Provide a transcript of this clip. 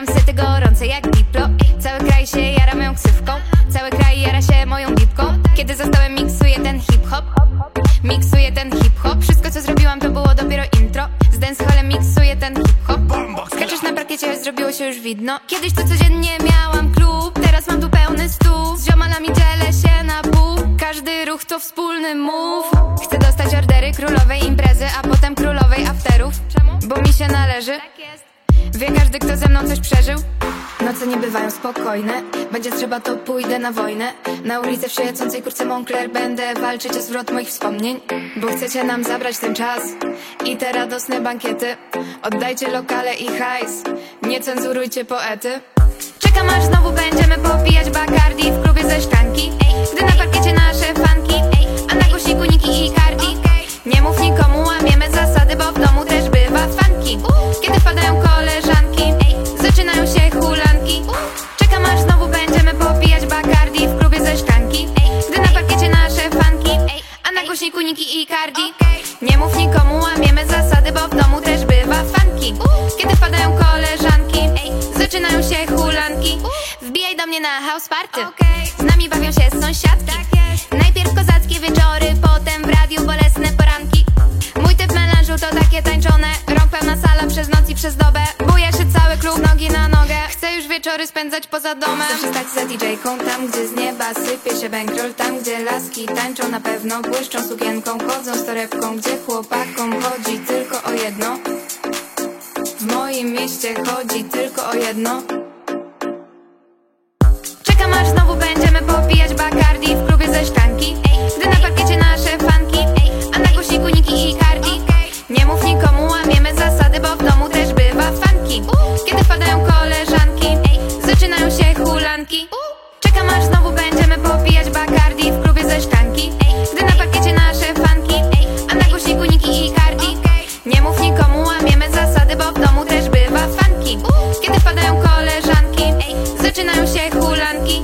Gram sety gorące jak Diplo. Cały kraj się jara moją ksywką. Cały kraj jara się moją gipką. Kiedy zostałem miksuję ten hip-hop. Miksuję ten hip-hop. Wszystko co zrobiłam to było dopiero intro. Z dancehallem miksuję ten hip-hop. Skaczesz na parkiecie, zrobiło się już widno. Kiedyś to codziennie miałam klub. Teraz mam tu pełny stół. Z ziomalami dzielę się na pół. Każdy ruch to wspólny move Chcę dostać ordery królowej imprezy A potem królowej afterów. Bo mi się należy Wie każdy, kto ze mną coś przeżył. Noce nie bywają spokojne. Będzie trzeba, to pójdę na wojnę. Na ulicę w świecącej kurce Moncler Będę walczyć o zwrot moich wspomnień Bo chcecie nam zabrać ten czas. I te radosne bankiety. Oddajcie lokale i hajs. Nie cenzurujcie poety. Czekam aż znowu będziemy popijać Bacardi ze szklanki Gdy na parkiecie nasze fanki A na głośniku Niki i Cardi. Nie mów nikomu, łamiemy zasady Bo w domu też bywa fanki Kiedy wpadają koleżanki Zaczynają się hulanki. Wbijaj do mnie na house party. Z nami bawią się sąsiadki. Najpierw kozackie wieczory Potem w radiu bolesne poranki. Mój typ melanżu to takie tańczone. Rąk pełna sala przez noc i przez dobę wieczory spędzać poza domem. Chcę stać za DJ-ką Tam gdzie z nieba sypie się bankroll Tam gdzie laski tańczą na pewno Błyszczą sukienką, chodzą z torebką Gdzie chłopakom chodzi tylko o jedno. W moim mieście chodzi tylko o jedno. Czekam aż znowu będziemy popijać Bacardi w klubie ze szklanki. Gdy na parkiecie nasze Czekam aż znowu będziemy popijać Bacardi W klubie ze szklanki. Gdy na parkiecie nasze fanki. A na głośniku Niki i Cardi Nie mów nikomu, łamiemy zasady Bo w domu też bywa fanki. Kiedy wpadają koleżanki Zaczynają się hulanki.